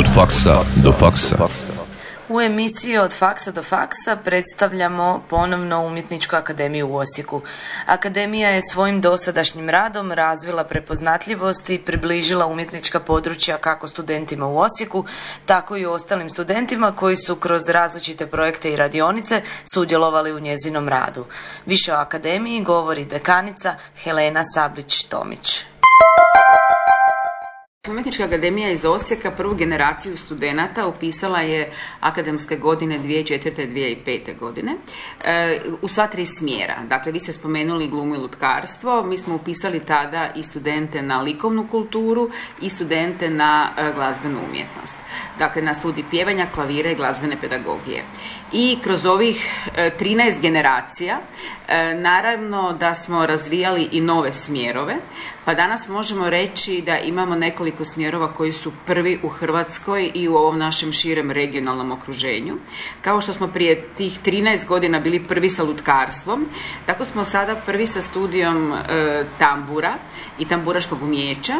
Od faksa do faksa. U emisiji Od faksa do faksa predstavljamo ponovno Umjetničku akademiju u Osijeku. Akademija je svojim dosadašnjim radom razvila prepoznatljivost i približila umjetnička područja kako studentima u Osijeku, tako i ostalim studentima koji su kroz različite projekte i radionice sudjelovali u njezinom radu. Više o akademiji govori dekanica Helena Sablić-Tomić. Umjetnička akademija iz Osijeka prvu generaciju studenata upisala je akademske godine 2004. i 2005. godine e, u sva tri smjera. Dakle, vi ste spomenuli glumu i lutkarstvo, mi smo upisali tada i studente na likovnu kulturu i studente na e, glazbenu umjetnost. Dakle, na studij pjevanja, klavira i glazbene pedagogije. I kroz ovih 13 e, generacija naravno da smo razvijali i nove smjerove, pa danas možemo reći da imamo nekoliko smjerova koji su prvi u Hrvatskoj i u ovom našem širem regionalnom okruženju. Kao što smo prije tih 13 godina bili prvi sa lutkarstvom, tako smo sada prvi sa studijom e, tambura i tamburaškog umjeća.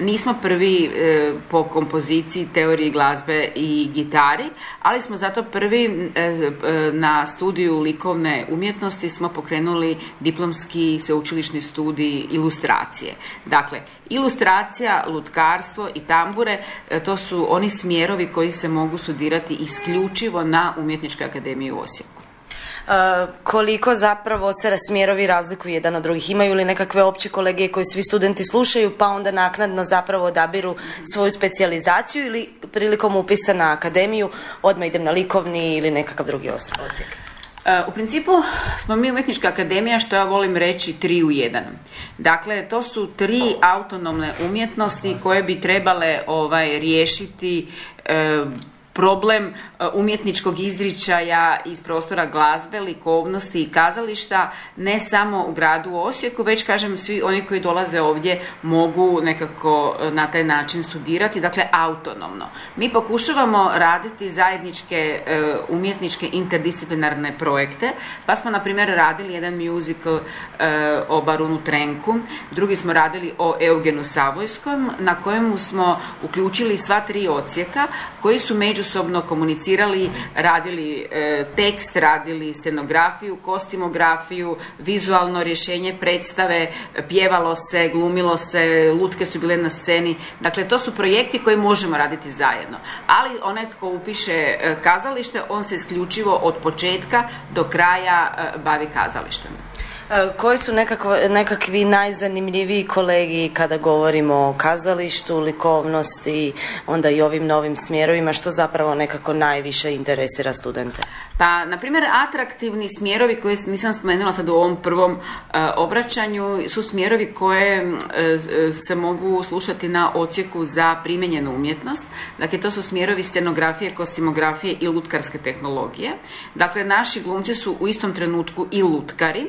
Nismo prvi e, po kompoziciji, teoriji glazbe i gitari, ali smo zato prvi e, na studiju likovne umjetnosti smo pokrenuli diplomski sveučilišni studij ilustracije. Dakle, ilustracija, lutkarstvo i tambure, e, to su oni smjerovi koji se mogu studirati isključivo na Umjetničkoj akademiji u Osijeku. Koliko zapravo se smjerovi razlikuju jedan od drugih? Imaju li nekakve opće kolegije koje svi studenti slušaju pa onda naknadno zapravo odabiru svoju specijalizaciju ili prilikom upisa na akademiju odmah idem na likovni ili nekakav drugi ocijek? E, u principu smo mi umjetnička akademija, što ja volim reći, tri u jedan. Dakle, to su tri autonomne umjetnosti koje bi trebale ovaj, riješiti e, problem e, umjetničkog izričaja iz prostora glazbe, likovnosti i kazališta ne samo u gradu Osijeku, već kažem svi oni koji dolaze ovdje mogu nekako e, na taj način studirati, dakle autonomno. Mi pokušavamo raditi zajedničke e, umjetničke interdisciplinarne projekte, pa smo na primjer radili jedan musical o Barunu Trenku, drugi smo radili o Eugenu Savojskom, na kojemu smo uključili sva tri ocijeka koji su među međusobno komunicirali, radili e, tekst, radili scenografiju, kostimografiju, vizualno rješenje predstave, pjevalo se, glumilo se, lutke su bile na sceni. Dakle, to su projekti koji možemo raditi zajedno. Ali onaj tko upiše e, kazalište, on se isključivo od početka do kraja e, bavi kazalištem. E, koji su nekakvi najzanimljiviji kolegi kada govorimo o kazalištu, likovnosti, onda i ovim novim smjerovima, što zapravo nekako najviše interesira studente? Pa, na primjer, atraktivni smjerovi koje nisam spomenula sad u ovom prvom e, obraćanju su smjerovi koje e, se mogu slušati na ocijeku za primjenjenu umjetnost. Dakle, to su smjerovi scenografije, kostimografije i lutkarske tehnologije. Dakle, naši glumci su u istom trenutku i lutkari.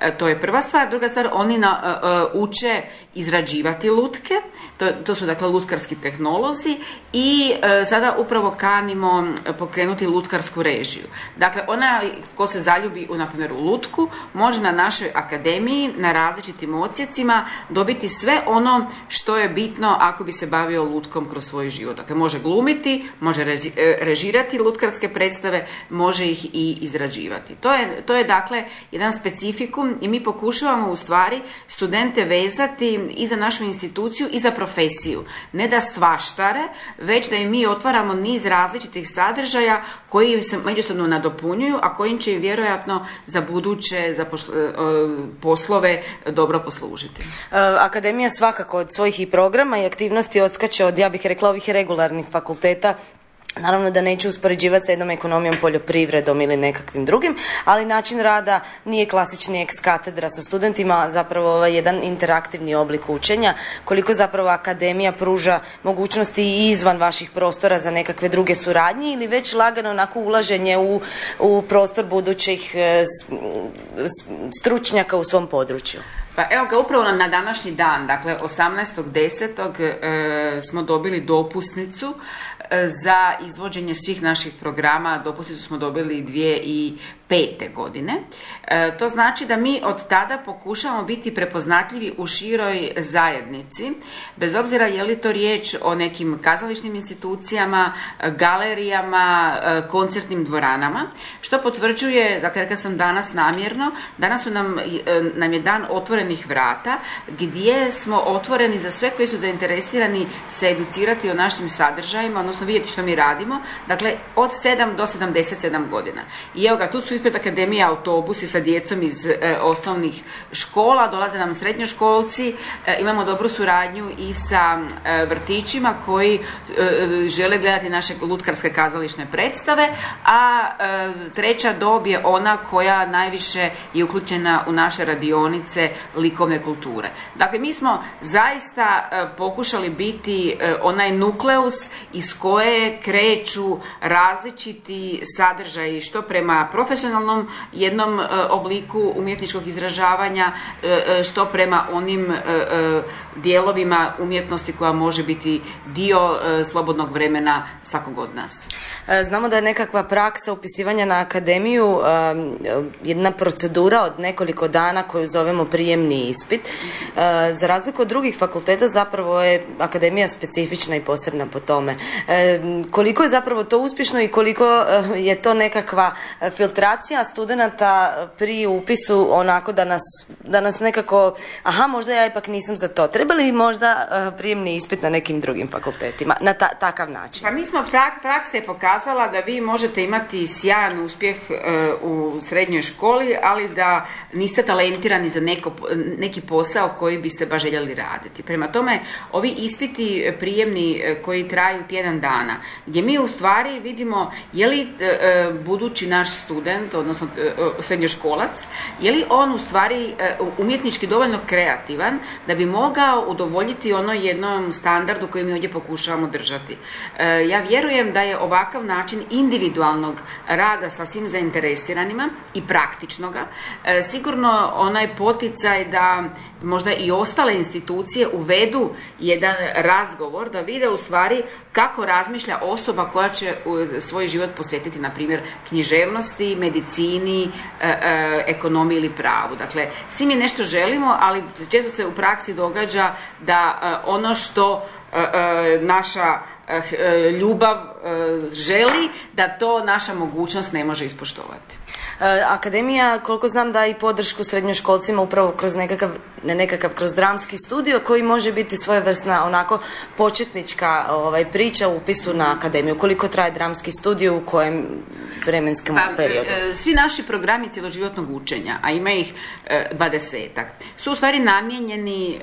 E, to je prva stvar. Druga stvar, oni na, uče izrađivati lutke. To, to su, dakle, lutkarski tehnolozi i sada upravo kanimo pokrenuti lutkarsku režiju. Dakle, ona ko se zaljubi u, na primjer, u lutku, može na našoj akademiji, na različitim odsjecima dobiti sve ono što je bitno ako bi se bavio lutkom kroz svoj život. Dakle, može glumiti, može e, režirati lutkarske predstave, može ih i izrađivati. To je, to je dakle jedan specifikum i mi pokušavamo u stvari studente vezati i za našu instituciju i za profesiju. Ne da stvaštare, već da im mi otvaramo niz različitih sadržaja koji se međusobno nadopunjuju, a kojim će vjerojatno za buduće za e, poslove dobro poslužiti. E, Akademija svakako od svojih i programa i aktivnosti odskače od, ja bih rekla, ovih regularnih fakulteta Naravno da neću uspoređivati sa jednom ekonomijom, poljoprivredom ili nekakvim drugim, ali način rada nije klasični ex katedra sa studentima, zapravo ovaj jedan interaktivni oblik učenja. Koliko zapravo akademija pruža mogućnosti i izvan vaših prostora za nekakve druge suradnje ili već lagano onako ulaženje u, u prostor budućih e, stručnjaka u svom području? Pa evo ga, upravo na današnji dan, dakle 18.10. E, smo dobili dopusnicu za izvođenje svih naših programa. Dopusnicu smo dobili pete godine. E, to znači da mi od tada pokušavamo biti prepoznatljivi u široj zajednici, bez obzira je li to riječ o nekim kazališnim institucijama, galerijama, e, koncertnim dvoranama, što potvrđuje, dakle kad sam danas namjerno, danas su nam, e, nam je dan otvorenih vrata gdje smo otvoreni za sve koji su zainteresirani se educirati o našim sadržajima, odnosno vidjeti što mi radimo, dakle od 7 do 77 godina. I evo ga, tu su ispred Akademije autobusi sa djecom iz e, osnovnih škola, dolaze nam srednjoškolci, e, imamo dobru suradnju i sa e, vrtićima koji žele gledati naše lutkarske kazališne predstave, a treća dob je ona koja najviše je uključena u naše radionice likovne kulture. Dakle, mi smo zaista pokušali biti onaj nukleus iz koje kreću različiti sadržaji što prema profesionalnom jednom e, obliku umjetničkog izražavanja e, e, što prema onim dijelovima umjetnosti koja može biti dio slobodnog vremena svakog od nas. Znamo da je nekakva praksa upisivanja na akademiju jedna procedura od nekoliko dana koju zovemo prijemni ispit. Za razliku od drugih fakulteta zapravo je akademija specifična i posebna po tome. Koliko je zapravo to uspješno i koliko je to nekakva filtracija studenata pri upisu onako da nas, da nas nekako, aha možda ja ipak nisam za to. Treba li možda uh, prijemni ispit na nekim drugim fakultetima na takav način? Pa mi smo, praksa je pokazala da vi možete imati sjajan uspjeh eh, u srednjoj školi, ali da niste talentirani za neko, neki posao koji biste baš željeli raditi. Prema tome, ovi ispiti prijemni eh, koji traju tjedan dana, gdje mi u stvari vidimo je li budući naš student, odnosno srednjoškolac, je li on u stvari e, umjetnički dovoljno kreativan da bi mogao udovoljiti ono jednom standardu koji mi ovdje pokušavamo držati. E, ja vjerujem da je ovakav način individualnog rada sa svim zainteresiranima i praktičnoga e, sigurno onaj poticaj da možda i ostale institucije uvedu jedan razgovor da vide u stvari kako razmišlja osoba koja će svoj život posvetiti na primjer književnosti, medicini, E, e, ekonomiji ili pravu. Dakle, svi mi nešto želimo, ali često se u praksi događa da e, ono što naša ljubav želi, da to naša mogućnost ne može ispoštovati. Akademija, koliko znam, da i podršku srednjoškolcima upravo kroz nekakav, ne nekakav, kroz dramski studio koji može biti svojevrsna onako početnička ovaj, priča u upisu na akademiju. Koliko traje dramski studio u kojem vremenskom pa, periodu? Svi naši programi cjeloživotnog učenja, a ima ih dvadesetak, su u stvari namijenjeni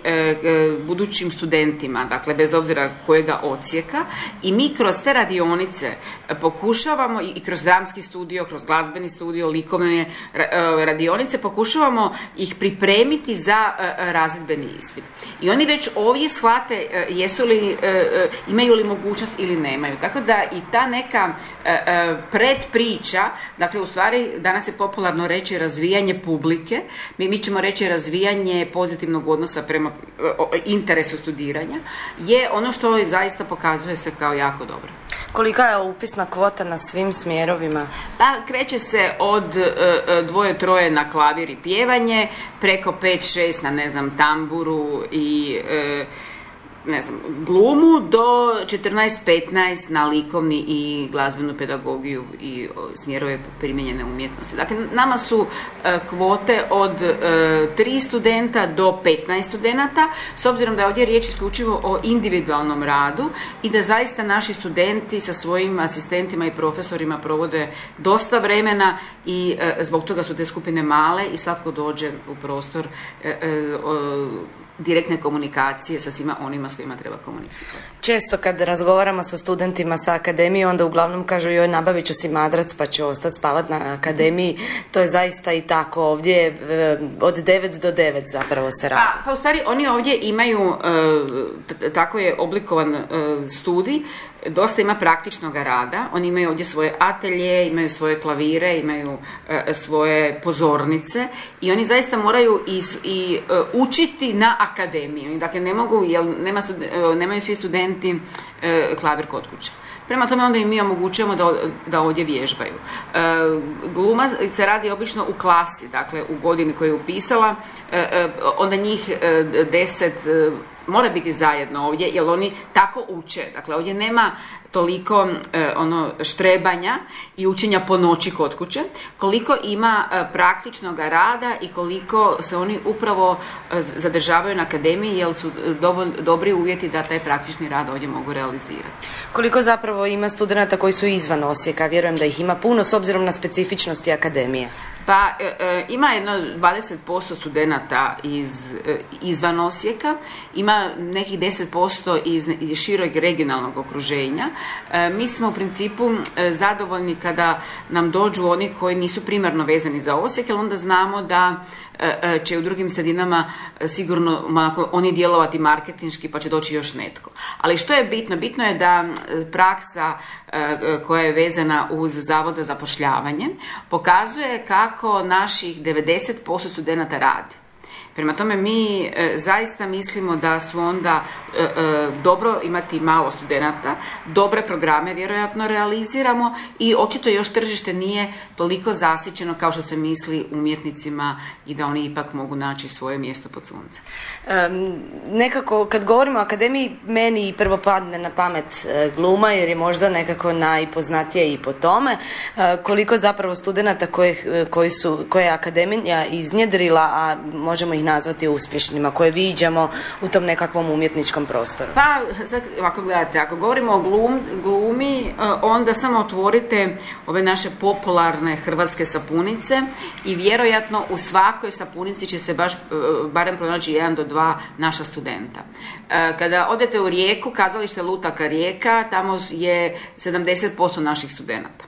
budućim studentima, dakle bez obzira kojega ocijeka i mi kroz te radionice pokušavamo i kroz dramski studio, kroz glazbeni studio, likovne radionice, pokušavamo ih pripremiti za razredbeni ispit. I oni već ovdje shvate jesu li, imaju li mogućnost ili nemaju. Tako da i ta neka predprija priča, dakle u stvari danas je popularno reći razvijanje publike, mi, mi ćemo reći razvijanje pozitivnog odnosa prema interesu studiranja, je ono što zaista pokazuje se kao jako dobro. Kolika je upisna kvota na svim smjerovima? Pa kreće se od e, e, dvoje troje na klavir i pjevanje, preko pet šest na ne znam tamburu i e, ne znam, glumu do 14-15 na likovni i glazbenu pedagogiju i smjerove primijenjene umjetnosti. Dakle, nama su e, kvote od e, 3 studenta do 15 studenata, s obzirom da je ovdje riječ isključivo o individualnom radu i da zaista naši studenti sa svojim asistentima i profesorima provode dosta vremena i e, zbog toga su te skupine male i svatko dođe u prostor direktne komunikacije sa svima onima s kojima treba komunicirati. Često kad razgovaramo sa studentima sa akademije, onda uglavnom kažu joj nabavit ću si madrac pa ću ostati spavat na akademiji. To je zaista i tako ovdje eh, od 9 do 9 zapravo se radi. Pa, pa u stvari oni ovdje imaju, eh, tako je oblikovan eh, studij, dosta ima praktičnog rada. Oni imaju ovdje svoje atelje, imaju svoje klavire, imaju e, svoje pozornice i oni zaista moraju i, i e, učiti na akademiju. Dakle, ne mogu, jer nema, nemaju svi studenti klavir kod kuće. Prema tome onda im mi omogućujemo da, da ovdje vježbaju. E, gluma se radi obično u klasi, dakle u godini koju je upisala, e, e, onda njih deset mora biti zajedno ovdje jer oni tako uče. Dakle, ovdje nema toliko e, ono štrebanja i učenja po noći kod kuće, koliko ima e, praktičnog rada i koliko se oni upravo e, zadržavaju na akademiji jer su dobri uvjeti da taj praktični rad ovdje mogu realizirati. Koliko zapravo ima studenata koji su izvan Osijeka? Vjerujem da ih ima puno s obzirom na specifičnosti akademije. Pa e, e, ima jedno 20% studenata iz, e, izvan Osijeka, ima nekih 10% iz, širog regionalnog okruženja. mi smo u principu zadovoljni kada nam dođu oni koji nisu primarno vezani za Osijek, jer onda znamo da će u drugim sredinama sigurno oni djelovati marketinški pa će doći još netko. Ali što je bitno? Bitno je da praksa koja je vezana uz Zavod za zapošljavanje pokazuje kako naših 90% studenata radi. Prema tome mi e, zaista mislimo da su onda e, e, dobro imati malo studenata, dobre programe vjerojatno realiziramo i očito još tržište nije toliko zasićeno kao što se misli umjetnicima i da oni ipak mogu naći svoje mjesto pod suncem. nekako kad govorimo o akademiji meni prvo padne na pamet gluma jer je možda nekako najpoznatije i po tome koliko zapravo studenata koji su, koje je akademija iznjedrila, a možemo nazvati uspješnima, koje viđamo u tom nekakvom umjetničkom prostoru? Pa, sad, ako gledate, ako govorimo o glum, glumi, e, onda samo otvorite ove naše popularne hrvatske sapunice i vjerojatno u svakoj sapunici će se baš, e, barem pronaći jedan do dva naša studenta. E, kada odete u Rijeku, kazalište Lutaka Rijeka, tamo je 70% naših studenata.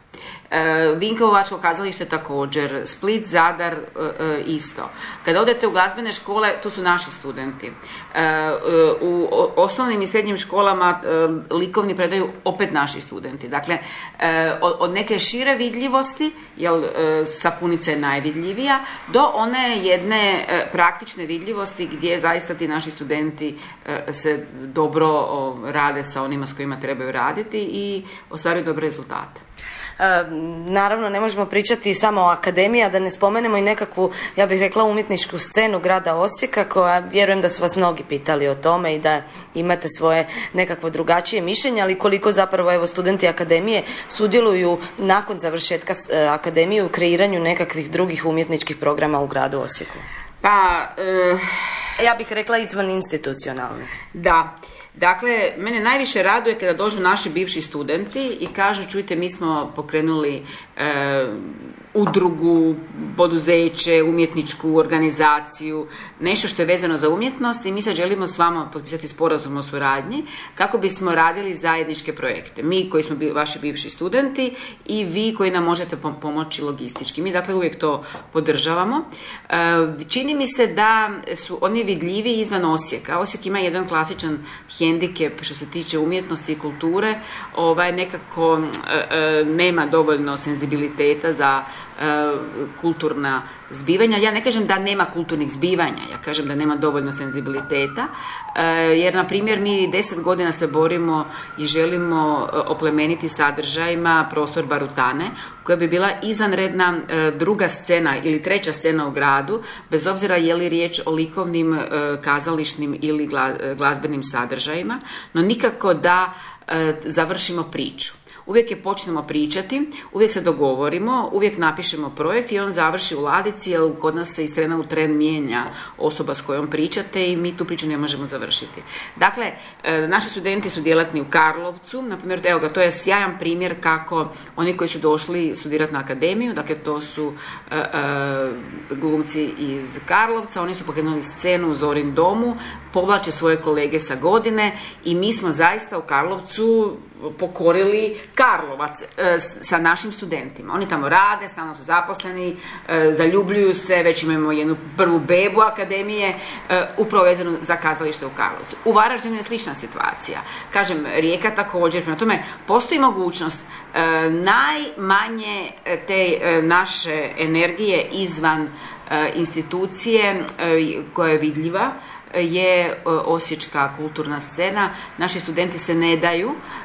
E, Vinkovačko kazalište također, Split, Zadar e, e, isto. Kada odete u glazbene škole, tu su naši studenti. U osnovnim i srednjim školama likovni predaju opet naši studenti. Dakle, od neke šire vidljivosti, jer sapunica je najvidljivija, do one jedne praktične vidljivosti gdje zaista ti naši studenti se dobro rade sa onima s kojima trebaju raditi i ostvaruju dobre rezultate. Naravno, ne možemo pričati samo o akademiji, a da ne spomenemo i nekakvu, ja bih rekla, umjetničku scenu grada Osijeka, koja vjerujem da su vas mnogi pitali o tome i da imate svoje nekakvo drugačije mišljenje, ali koliko zapravo evo studenti akademije sudjeluju nakon završetka e, akademije u kreiranju nekakvih drugih umjetničkih programa u gradu Osijeku. Pa, e, ja bih rekla izvan institucionalni. Da. Dakle, mene najviše raduje kada dođu naši bivši studenti i kažu, čujte, mi smo pokrenuli udrugu, poduzeće, umjetničku organizaciju, nešto što je vezano za umjetnost i mi sad želimo s vama potpisati sporazum o suradnji kako bismo radili zajedničke projekte. Mi koji smo bili vaši bivši studenti i vi koji nam možete pomoći logistički. Mi dakle uvijek to podržavamo. E, čini mi se da su oni vidljivi izvan Osijeka. Osijek ima jedan klasičan hendikep što se tiče umjetnosti i kulture. Ovaj nekako e, e, nema dovoljno senzibiliteta za E, kulturna zbivanja. Ja ne kažem da nema kulturnih zbivanja, ja kažem da nema dovoljno senzibiliteta, e, jer na primjer mi deset godina se borimo i želimo e, oplemeniti sadržajima prostor Barutane, koja bi bila izanredna druga scena ili treća scena u gradu, bez obzira je li riječ o likovnim, kazališnim ili glazbenim sadržajima, no nikako da završimo priču. Uvijek je počnemo pričati, uvijek se dogovorimo, uvijek napišemo projekt i on završi u ladici, jer kod nas se iz trena u tren mijenja osoba s kojom pričate i mi tu priču ne možemo završiti. Dakle, e, naši studenti su djelatni u Karlovcu, na primjer, evo ga, to je sjajan primjer kako oni koji su došli studirati na akademiju, dakle to su e, e, glumci iz Karlovca, oni su pokrenuli scenu u Zorin domu, povlače svoje kolege sa godine i mi smo zaista u Karlovcu pokorili Karlovac e, sa našim studentima. Oni tamo rade, stalno su zaposleni, e, zaljubljuju se, već imamo jednu prvu bebu akademije, upravo vezanu za kazalište u Karlovcu. U Varaždinu je slična situacija. Kažem, Rijeka također, prema tome postoji mogućnost najmanje te naše energije izvan institucije koja je vidljiva je osječka kulturna scena. Naši studenti se ne daju E,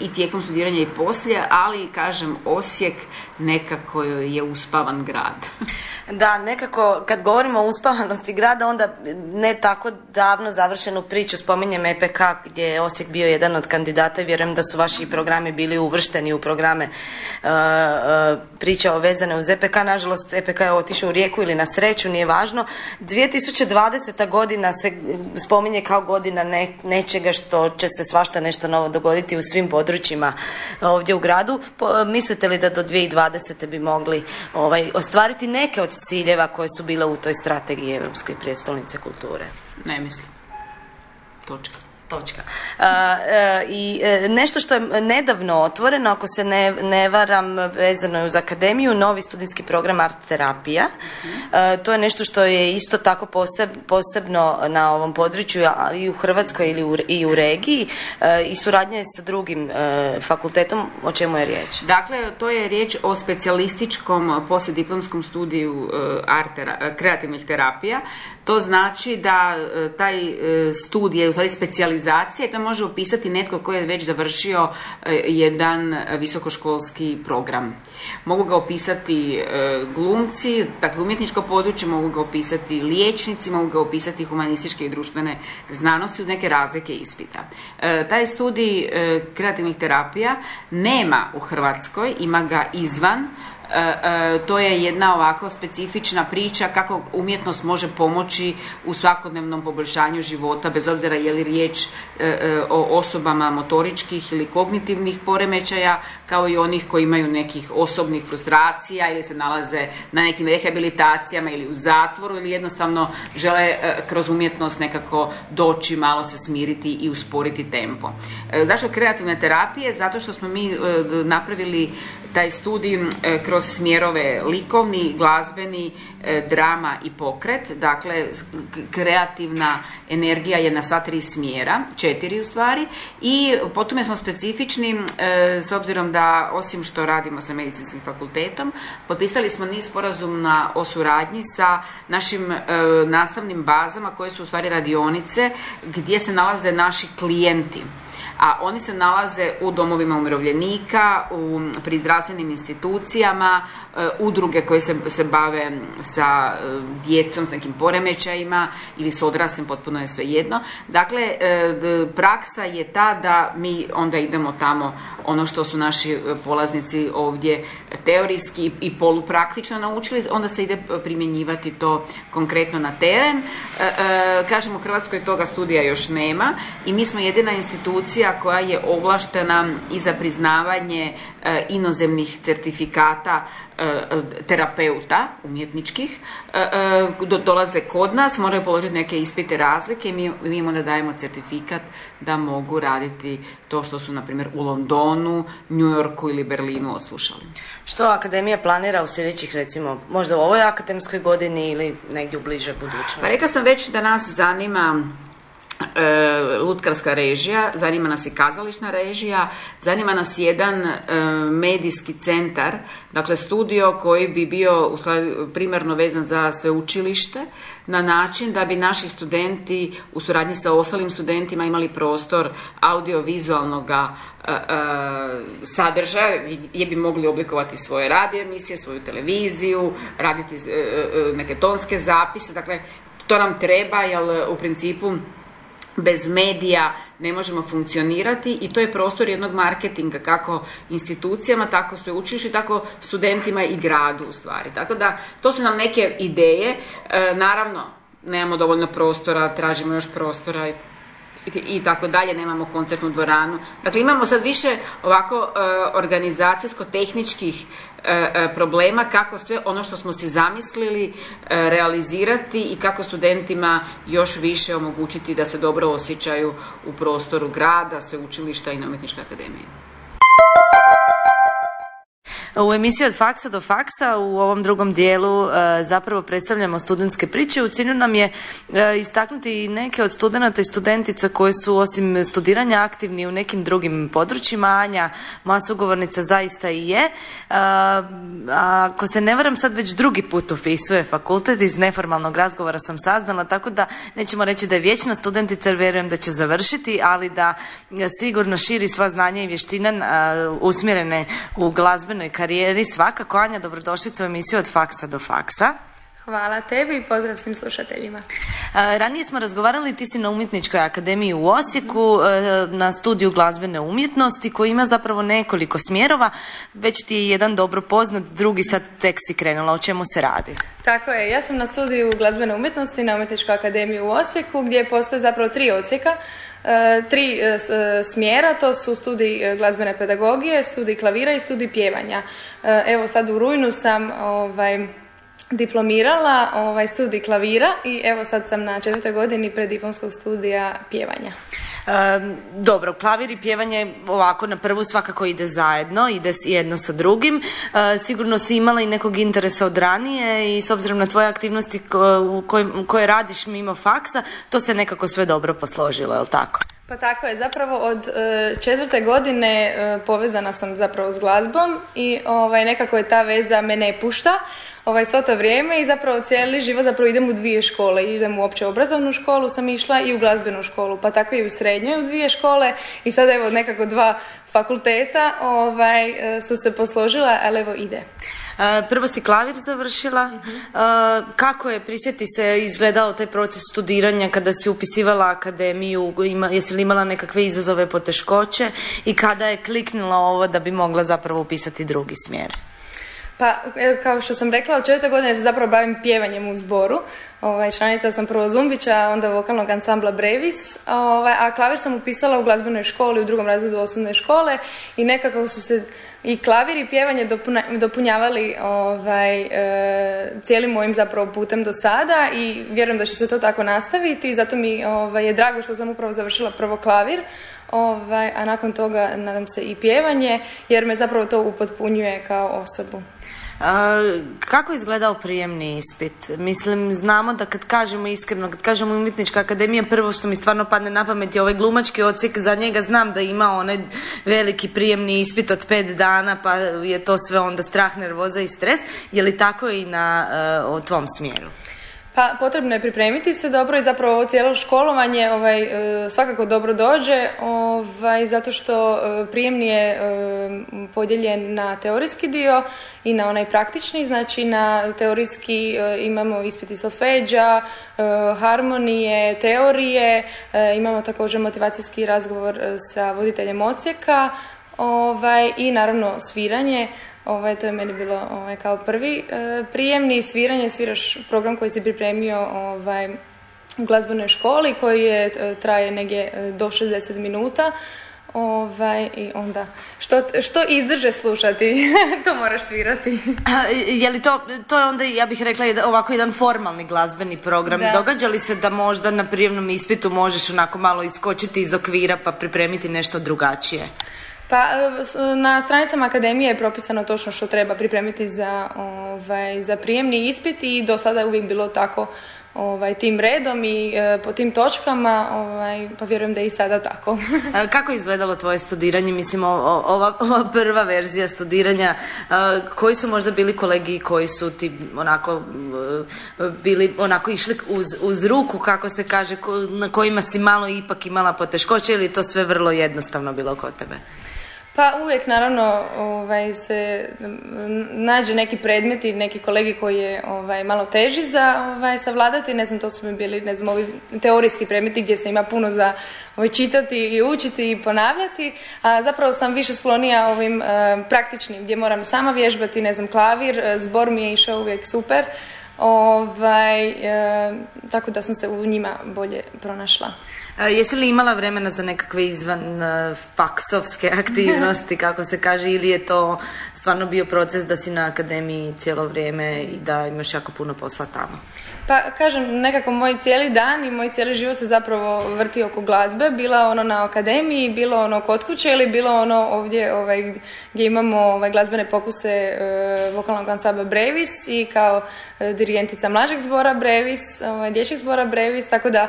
i tijekom studiranja i poslije, ali kažem Osijek nekako je uspavan grad. Da, nekako kad govorimo o uspavanosti grada, onda ne tako davno završenu priču spominjem EPK gdje je Osijek bio jedan od kandidata i vjerujem da su vaši programi bili uvršteni u programe uh, priča o vezane uz EPK. Nažalost, EPK je otišao u rijeku ili na sreću, nije važno. 2020. godina se spominje kao godina nečega što će se svašta nešto novo dogoditi u svim područjima ovdje u gradu. Mislite li da do 2020. bi mogli ovaj, ostvariti neke od ciljeva koje su bile u toj strategiji Europske prijestolnice kulture? Ne mislim. Točka. Točka. E, I e, nešto što je nedavno otvoreno, ako se ne, ne varam, vezano je uz akademiju, novi studijski program art terapija. E, to je nešto što je isto tako posebno na ovom području, ali i u Hrvatskoj ili u, i u regiji i suradnja je sa drugim fakultetom. O čemu je riječ? Dakle, to je riječ o specijalističkom poslijediplomskom studiju art kreativnih terapija. To znači da taj studij je u stvari i to može upisati netko koji je već završio e, jedan visokoškolski program. Mogu ga opisati e, glumci, dakle umjetničko područje, mogu ga opisati liječnici, mogu ga opisati humanističke i društvene znanosti uz neke razlike ispita. E, taj studij kreativnih terapija nema u Hrvatskoj, ima ga izvan E, e, to je jedna ovako specifična priča kako umjetnost može pomoći u svakodnevnom poboljšanju života bez obzira je li riječ e, o osobama motoričkih ili kognitivnih poremećaja kao i onih koji imaju nekih osobnih frustracija ili se nalaze na nekim rehabilitacijama ili u zatvoru ili jednostavno žele kroz umjetnost nekako doći, malo se smiriti i usporiti tempo. Zašto kreativne terapije? Zato što smo mi napravili taj studij kroz smjerove likovni, glazbeni, e, drama i pokret. Dakle, kreativna energija je na sva tri smjera, četiri u stvari. I potom smo specifični e, s obzirom da osim što radimo sa medicinskim fakultetom, potpisali smo niz sporazuma o suradnji sa našim e, nastavnim bazama koje su u stvari radionice gdje se nalaze naši klijenti a oni se nalaze u domovima umirovljenika, u, pri zdravstvenim institucijama, e, udruge koje se, se bave sa e, djecom, s nekim poremećajima ili s odraslim, potpuno je svejedno. Dakle, e, praksa je ta da mi onda idemo tamo ono što su naši polaznici ovdje teorijski i polupraktično naučili, onda se ide primjenjivati to konkretno na teren. Kažem, u Hrvatskoj toga studija još nema i mi smo jedina institucija koja je ovlaštena i za priznavanje e, inozemnih certifikata e, terapeuta umjetničkih e, dolaze kod nas, moraju položiti neke ispite razlike i mi, mi im onda dajemo certifikat da mogu raditi to što su, na primjer, u Londonu, New Yorku ili Berlinu oslušali. Što Akademija planira u sljedećih, recimo, možda u ovoj akademskoj godini ili negdje u bliže budućnosti? Pa rekla sam već da nas zanima e, lutkarska režija, zanima nas i kazališna režija, zanima nas jedan e, medijski centar, dakle studio koji bi bio primarno vezan za sveučilište na način da bi naši studenti u suradnji sa ostalim studentima imali prostor audiovizualnog e, e, sadržaja gdje bi mogli oblikovati svoje radio emisije, svoju televiziju, raditi neke tonske zapise, dakle to nam treba jer u principu bez medija ne možemo funkcionirati i to je prostor jednog marketinga kako institucijama, tako sveučilištu, tako studentima i gradu u stvari. Tako da to su nam neke ideje. E, naravno, nemamo dovoljno prostora, tražimo još prostora i tako dalje, nemamo koncertnu dvoranu. Dakle, imamo sad više ovako e, organizacijsko-tehničkih problema kako sve ono što smo si zamislili realizirati i kako studentima još više omogućiti da se dobro osjećaju u prostoru grada, sveučilišta i na umjetničke akademije. U emisiji od faksa do faksa u ovom drugom dijelu e, zapravo predstavljamo studentske priče. U cilju nam je e, istaknuti neke od studenata i studentica koje su osim studiranja aktivni u nekim drugim područjima. Anja, moja sugovornica, zaista i je. E, ako se ne varam, sad već drugi put upisuje fakultet. Iz neformalnog razgovora sam saznala, tako da nećemo reći da je vječna studentica, jer vjerujem da će završiti, ali da sigurno širi sva znanja i vještina usmjerene u glazbenoj karijeri. Svakako, Anja, dobrodošlica u emisiju od faksa do faksa. Hvala tebi i pozdrav svim slušateljima. Ranije smo razgovarali, ti si na Umjetničkoj akademiji u Osijeku, e, na studiju glazbene umjetnosti koji ima zapravo nekoliko smjerova. Već ti je jedan dobro poznat, drugi sad tek si krenula. O čemu se radi? Tako je, ja sam na studiju glazbene umjetnosti na Umjetničkoj akademiji u Osijeku gdje postoje zapravo tri odsjeka. E, tri e, smjera, to su studij glazbene pedagogije, studij klavira i studij pjevanja. Evo sad u rujnu sam ovaj, diplomirala ovaj, studij klavira i evo sad sam na četvrtoj godini preddiplomskog studija pjevanja. Dobro, klavir i pjevanje ovako na prvu svakako ide zajedno, ide jedno sa drugim. Sigurno si imala i nekog interesa od ranije i s obzirom na tvoje aktivnosti koje radiš mimo faksa, to se nekako sve dobro posložilo, je li tako? Pa tako je, zapravo od e, četvrte godine e, povezana sam zapravo s glazbom i ovaj, nekako je ta veza me ne pušta ovaj, svo to vrijeme i zapravo cijeli život zapravo idem u dvije škole. Idem u opće obrazovnu školu sam išla i u glazbenu školu, pa tako i u srednjoj u dvije škole i sada evo nekako dva fakulteta ovaj, e, su se posložila, ali evo ide. E, prvo si klavir završila. E, kako je, prisjeti se, izgledao taj proces studiranja kada si upisivala akademiju? Ima, jesi li imala nekakve izazove, poteškoće? I kada je kliknula ovo da bi mogla zapravo upisati drugi smjer? Pa, kao što sam rekla, od četvrte godine se zapravo bavim pjevanjem u zboru. Ovaj, članica sam prvo Zumbića, onda vokalnog ansambla Brevis, ovaj, a klavir sam upisala u glazbenoj školi u drugom razredu osnovne škole i nekako su se i klavir i pjevanje dopunjavali ovaj, e, cijelim mojim zapravo putem do sada i vjerujem da će se to tako nastaviti. I zato mi ovaj, je drago što sam upravo završila prvo klavir, ovaj, a nakon toga nadam se i pjevanje jer me zapravo to upotpunjuje kao osobu kako je izgledao prijemni ispit? Mislim, znamo da kad kažemo iskreno, kad kažemo umjetnička akademija, prvo što mi stvarno padne na pamet je ovaj glumački odsjek, za njega znam da ima onaj veliki prijemni ispit od pet dana, pa je to sve onda strah, nervoza i stres. Je li tako i na o tvom smjeru? Pa potrebno je pripremiti se dobro i zapravo ovo cijelo školovanje ovaj, e, svakako dobro dođe ovaj, zato što e, prijemni je e, podijeljen na teorijski dio i na onaj praktični, znači na teorijski imamo ispiti solfeđa, harmonije, teorije, imamo također motivacijski razgovor sa voditeljem ocijeka ovaj, i naravno sviranje Ovaj, to je meni bilo ovaj, kao prvi e, prijemni sviranje, sviraš program koji si pripremio ovaj, u glazbenoj školi koji je, e, traje negdje e, do 60 minuta. Ovaj, I onda, što, što izdrže slušati, to moraš svirati. je li to, to je onda, ja bih rekla, ovako jedan formalni glazbeni program. Da. Događa li se da možda na prijemnom ispitu možeš onako malo iskočiti iz okvira pa pripremiti nešto drugačije? Pa e, na stranicama akademije je propisano točno što treba pripremiti za, ovaj, za prijemni ispit i do sada je uvijek bilo tako ovaj, tim redom i e, po tim točkama, ovaj, pa vjerujem da je i sada tako. Kako je izgledalo tvoje studiranje? Mislim, ova, ova prva verzija studiranja, koji su možda bili kolegi koji su ti onako e, bili onako išli uz, uz ruku, kako se kaže, na kojima si malo ipak imala poteškoće ili to sve vrlo jednostavno bilo kod tebe? Pa uvijek naravno ovaj, se nađe neki predmeti, neki kolegi koji je ovaj, malo teži za ovaj, savladati, ne znam, to su mi bili, ne znam, ovi teorijski predmeti gdje se ima puno za ovaj, čitati i učiti i ponavljati, a zapravo sam više sklonija ovim uh, praktičnim gdje moram sama vježbati, ne znam, klavir, eh, zbor mi je išao uvijek super, ovaj, uh, tako da sam se u njima bolje pronašla. Jesi li imala vremena za nekakve izvan e, faksovske aktivnosti, kako se kaže, ili je to stvarno bio proces da si na akademiji cijelo vrijeme i da imaš jako puno posla tamo? Pa kažem, nekako moj cijeli dan i moj cijeli život se zapravo vrti oko glazbe, bila ono na akademiji, bilo ono kod kuće ili bilo ono ovdje ovaj, gdje imamo ovaj, glazbene pokuse e, vokalnog ansambla Brevis i kao e, dirigentica mlađeg zbora Brevis, ovaj, dječjeg zbora Brevis, tako da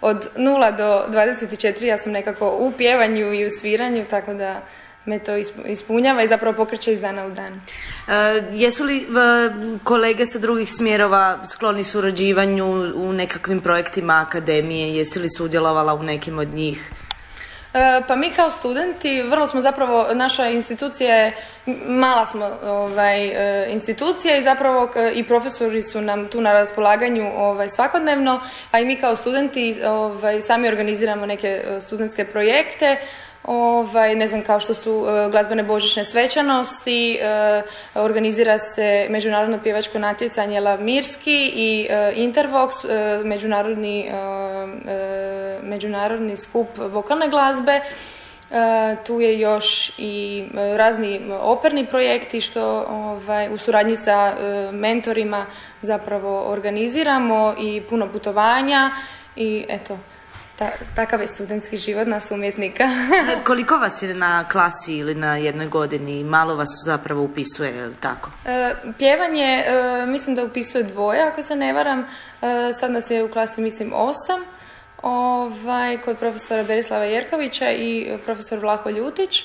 od 0 do 24 ja sam nekako u pjevanju i u sviranju, tako da me to ispunjava i zapravo pokreće iz dana u dan. E, jesu li e, kolege sa drugih smjerova skloni surađivanju u nekakvim projektima akademije? Jesi li sudjelovala u nekim od njih? E, pa mi kao studenti, vrlo smo zapravo, naša institucija je, mala smo ovaj, institucija i zapravo i profesori su nam tu na raspolaganju ovaj, svakodnevno, a i mi kao studenti ovaj, sami organiziramo neke studentske projekte, ovaj, ne znam, kao što su e, glazbene božićne svečanosti, e, organizira se međunarodno pjevačko natjecanje Mirski i e, Intervox, međunarodni, međunarodni skup vokalne glazbe. tu je još i razni operni projekti što ovaj, u suradnji sa mentorima zapravo organiziramo i puno putovanja i eto, ta, takav je studentski život nas umjetnika. Koliko vas je na klasi ili na jednoj godini? Malo vas zapravo upisuje, je li tako? E, pjevanje, e, mislim da upisuje dvoje, ako se ne varam. E, sad nas je u klasi, mislim, osam. Ovaj, kod profesora Berislava Jerkovića i profesor Vlaho Ljutić.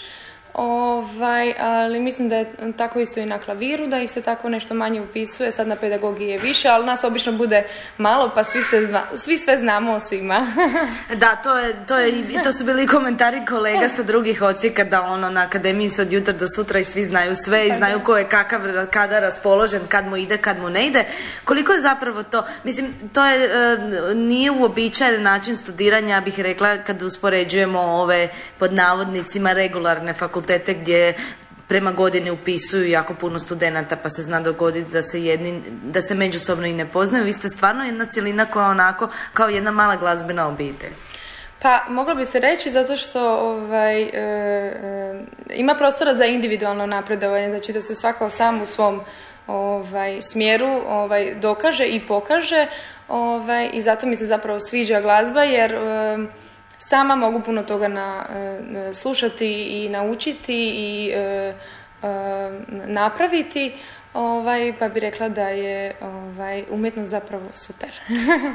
Ovaj, ali mislim da je tako isto i na klaviru, da ih se tako nešto manje upisuje, sad na pedagogiji je više, ali nas obično bude malo, pa svi, se svi sve znamo o svima. da, to, je, to, je, to su bili komentari kolega sa drugih ocijeka da ono na akademiji se od jutra do sutra i svi znaju sve i pa znaju ko je kakav, kada raspoložen, kad mu ide, kad mu ne ide. Koliko je zapravo to, mislim, to je, e, nije uobičajen način studiranja, ja bih rekla, kad uspoređujemo ove pod navodnicima regularne fakultete fakultete gdje prema godini upisuju jako puno studenata pa se zna dogoditi da se jedni, da se međusobno i ne poznaju. Vi ste stvarno jedna cjelina koja onako kao jedna mala glazbena obitelj. Pa moglo bi se reći zato što ovaj, e, e, ima prostora za individualno napredovanje, znači da se svako sam u svom ovaj, smjeru ovaj, dokaže i pokaže ovaj, i zato mi se zapravo sviđa glazba jer e, sama mogu puno toga na, e, slušati i naučiti i e, e, napraviti Ovaj, pa bi rekla da je ovaj, umjetnost zapravo super.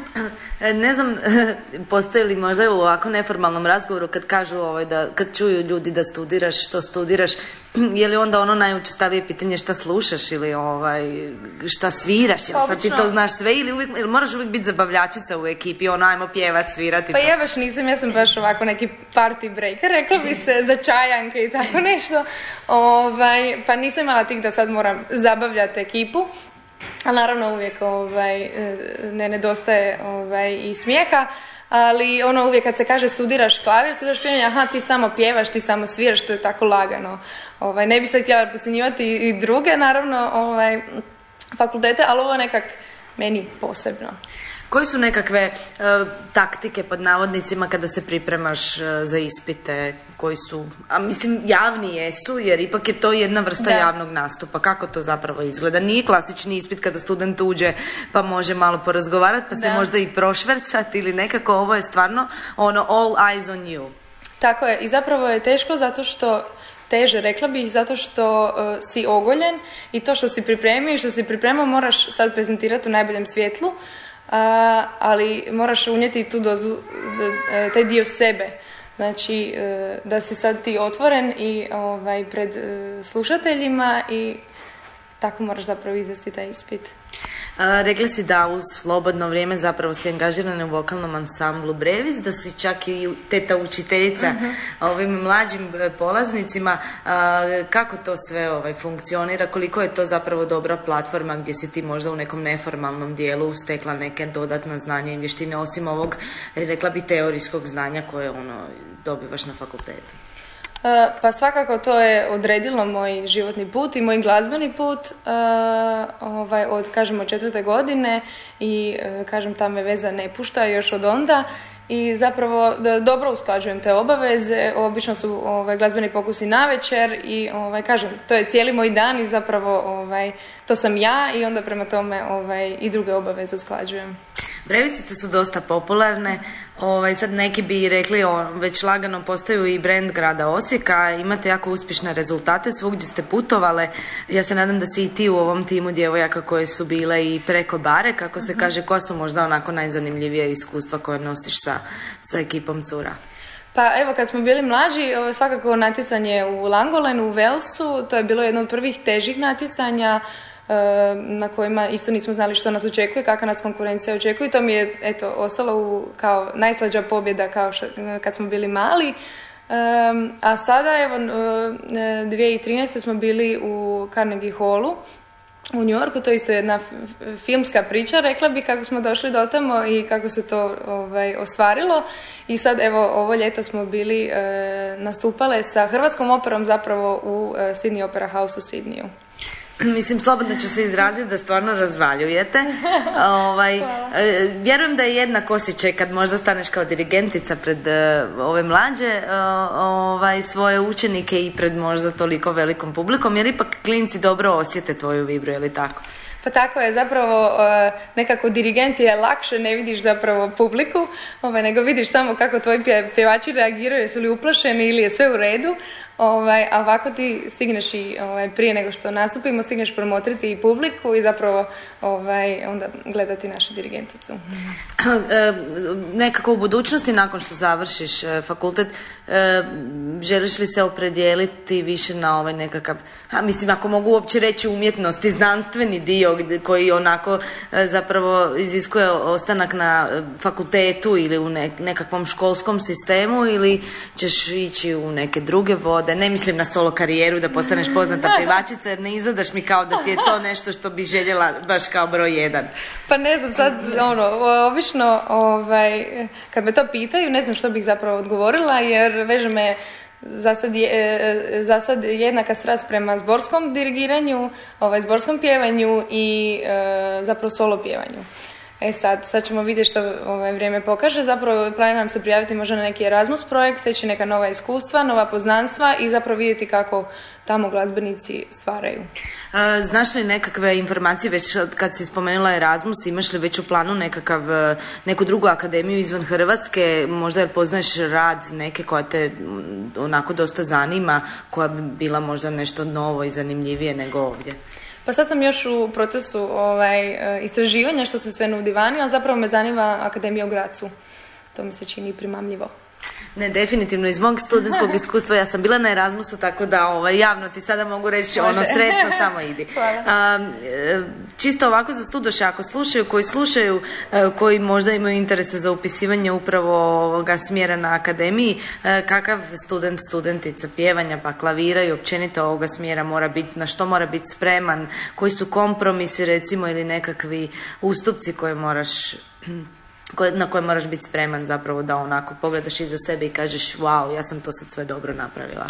ne znam, postoji li možda u ovako neformalnom razgovoru kad kažu ovaj, da, kad čuju ljudi da studiraš, što studiraš, je li onda ono najučestalije pitanje šta slušaš ili ovaj, šta sviraš, ili sad ti to znaš sve ili, uvijek, ili moraš uvijek biti zabavljačica u ekipi, ono ajmo pjevat, svirati. Pa ja baš nisam, ja sam baš ovako neki party breaker, rekla bi se za čajanke i tako nešto. Ovaj, pa nisam imala tih da sad moram zabavljati ekipu. Ali naravno uvijek ovaj, e, ne nedostaje ovaj, i smijeha ali ono uvijek kad se kaže studiraš klavir, studiraš pjevanje, aha ti samo pjevaš, ti samo sviraš, to je tako lagano. Ovaj, ne bi se htjela podcjenjivati i druge naravno ovaj, fakultete, ali ovo nekak meni posebno. Koje su nekakve e, taktike pod navodnicima kada se pripremaš e, za ispite koji su, a mislim javni jesu jer ipak je to jedna vrsta javnog nastupa. Kako to zapravo izgleda? Nije klasični ispit kada student uđe pa može malo porazgovarati pa se možda i prošvercati ili nekako ovo je stvarno ono all eyes on you. Tako je i zapravo je teško zato što teže, rekla bih, zato što e, si ogoljen i to što si pripremio i što si pripremao moraš sad prezentirati u najboljem svjetlu ali moraš unijeti tu dozu, e, taj dio sebe. Znači, e, da si sad ti otvoren i ovaj, pred e, slušateljima i tako moraš zapravo izvesti taj ispit. Rekli si da uz slobodno vrijeme zapravo si angažirana u vokalnom ansamblu Brevis, da si čak i teta učiteljica uh ovim mlađim e, polaznicima. Kako to sve ovaj, funkcionira? Koliko je to zapravo dobra platforma gdje si ti možda u nekom neformalnom dijelu stekla neke dodatna znanja i vještine osim ovog, rekla bi, teorijskog znanja koje ono, dobivaš na fakultetu? E, pa svakako to je odredilo moj životni put i moj glazbeni put e, ovaj, od, kažemo, četvrte godine i, e, kažem, ta me veza ne pušta još od onda i zapravo dobro usklađujem te obaveze. Obično su ovaj, glazbeni pokusi na večer i ovaj, kažem, to je cijeli moj dan i zapravo ovaj, to sam ja i onda prema tome ovaj, i druge obaveze usklađujem. Brevisice su dosta popularne, ovaj, sad neki bi rekli o, već lagano postaju i brand grada Osijeka, imate jako uspješne rezultate, svugdje ste putovale, ja se nadam da si i ti u ovom timu djevojaka koje su bile i preko bare, kako se mhm. kaže, koja su možda onako najzanimljivije iskustva koje nosiš sa, sa ekipom cura? Pa evo kad smo bili mlađi, svakako natjecanje u Langolenu, u Velsu, to je bilo jedno od prvih težih natjecanja, na kojima isto nismo znali što nas očekuje, kakva nas konkurencija očekuje. To mi je eto, ostalo u, kao najslađa pobjeda kao kad smo bili mali. a sada, evo, 2013. smo bili u Carnegie Hallu u New Yorku, to je isto jedna filmska priča, rekla bi kako smo došli do tamo i kako se to ovaj, ostvarilo. I sad, evo, ovo ljeto smo bili e, nastupale sa Hrvatskom operom zapravo u Sydney Opera House u Sydneyu. Mislim, slobodno ću se izraziti da stvarno razvaljujete. ovaj, e, vjerujem da je jednak osjećaj kad možda staneš kao dirigentica pred e, ove mlađe e, ovaj, svoje učenike i pred možda toliko velikom publikom, jer ipak klinci dobro osjete tvoju vibru, je li tako? Pa tako je, zapravo nekako dirigent je lakše, ne vidiš zapravo publiku, ovaj, nego vidiš samo kako tvoji pjevači reagiraju, jesu li uplašeni ili je sve u redu, Ovaj, a ovako ti stigneš i ovaj, prije nego što nastupimo, stigneš promotriti i publiku i zapravo ovaj, onda gledati našu dirigenticu. E, nekako u budućnosti, nakon što završiš e, fakultet, e, želiš li se opredijeliti više na ovaj nekakav, a mislim ako mogu uopće reći umjetnosti, znanstveni dio koji onako zapravo iziskuje ostanak na fakultetu ili u nekakvom školskom sistemu ili ćeš ići u neke druge vode ne mislim na solo karijeru, da postaneš poznata pjevačica, jer ne izgledaš mi kao da ti je to nešto što bi željela baš kao broj jedan. Pa ne znam, sad, ono, obično, ovaj, kad me to pitaju, ne znam što bih zapravo odgovorila, jer veže me za sad, je, e, za sad jednaka strast prema zborskom dirigiranju, ovaj, zborskom pjevanju i e, zapravo solo pjevanju. E sad, sad ćemo vidjeti što ovaj vrijeme pokaže. Zapravo planiram se prijaviti možda na neki Erasmus projekt, steći neka nova iskustva, nova poznanstva i zapravo vidjeti kako tamo glazbenici stvaraju. E, znaš li nekakve informacije već kad si spomenula Erasmus, imaš li već u planu nekakav, e, neku drugu akademiju izvan Hrvatske, možda jer poznaješ rad neke koja te onako dosta zanima, koja bi bila možda nešto novo i zanimljivije nego ovdje? Pa sad sam još u procesu ovaj, e, istraživanja što se sve nudi vani, ali zapravo me zanima Akademija u Gracu. To mi se čini primamljivo. Ne, definitivno iz mog studentskog iskustva ja sam bila na Erasmusu tako da ovaj, javno ti sada mogu reći ono sretno samo idi. E, čisto ovako za studoše ako slušaju, koji slušaju, e, koji možda imaju interese za upisivanje upravo ovoga smjera na akademiji, e, kakav student, studentica pjevanja pa klavira i općenito ovoga smjera mora biti, na što mora biti spreman, koji su kompromisi recimo ili nekakvi ustupci koje moraš na koje moraš biti spreman zapravo da onako pogledaš iza sebe i kažeš wow, ja sam to sad sve dobro napravila.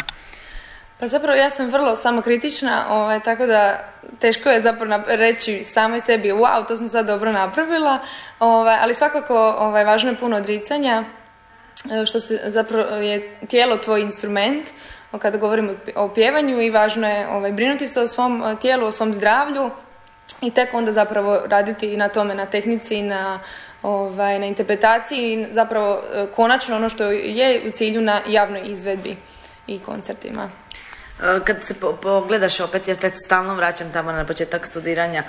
Pa zapravo ja sam vrlo samokritična, ovaj, tako da teško je zapravo reći samoj sebi wow, to sam sad dobro napravila, ovaj, ali svakako ovaj, važno je puno odricanja, e, što se, zapravo je tijelo tvoj instrument, kada govorimo o pjevanju i važno je ovaj, brinuti se o svom e, tijelu, o svom zdravlju i tek onda zapravo raditi i na tome, na tehnici i na ovaj, na interpretaciji i zapravo e, konačno ono što je u cilju na javnoj izvedbi i koncertima. E, kad se pogledaš opet, ja se stalno vraćam tamo na početak studiranja,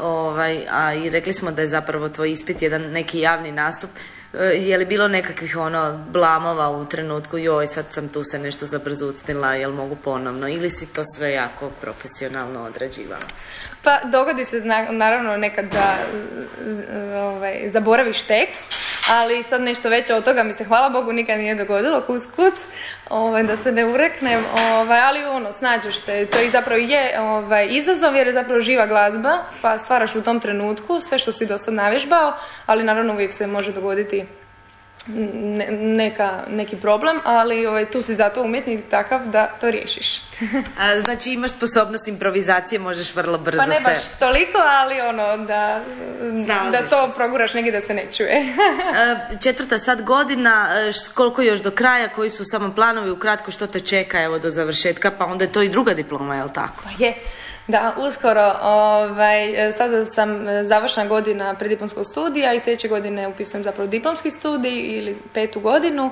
ovaj, a i rekli smo da je zapravo tvoj ispit jedan neki javni nastup. E, je li bilo nekakvih ono blamova u trenutku, joj sad sam tu se nešto zabrzutnila, jel mogu ponovno, ili si to sve jako profesionalno odrađivala? Pa dogodi se naravno nekad da ovaj, zaboraviš tekst, ali sad nešto veće od toga mi se hvala Bogu nikad nije dogodilo, kuc kuc, ovaj, da se ne ureknem, ovaj, ali ono, snađeš se, to i zapravo je ovaj, izazov jer je zapravo živa glazba, pa stvaraš u tom trenutku sve što si do navježbao, ali naravno uvijek se može dogoditi neka, neki problem, ali ovaj, tu si zato umjetnik takav da to riješiš. A, znači imaš sposobnost improvizacije, možeš vrlo brzo Pa ne baš se... toliko, ali ono da, da to proguraš negdje da se ne čuje. Četvrta sad godina, koliko još do kraja, koji su samo planovi, ukratko što te čeka evo do završetka, pa onda je to i druga diploma, jel tako? Pa je. Da, uskoro. Ovaj, sada sam završna godina prediplomskog studija i sljedeće godine upisujem zapravo diplomski studij ili petu godinu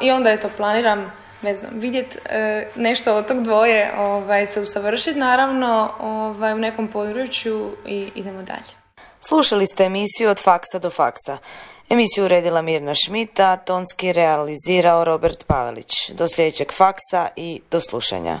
i onda eto planiram ne znam, vidjeti e, nešto od tog dvoje ovaj, se usavršiti naravno ovaj, u nekom području i idemo dalje. Slušali ste emisiju od faksa do faksa. Emisiju uredila Mirna Šmita, tonski realizirao Robert Pavelić. Do sljedećeg faksa i do slušanja.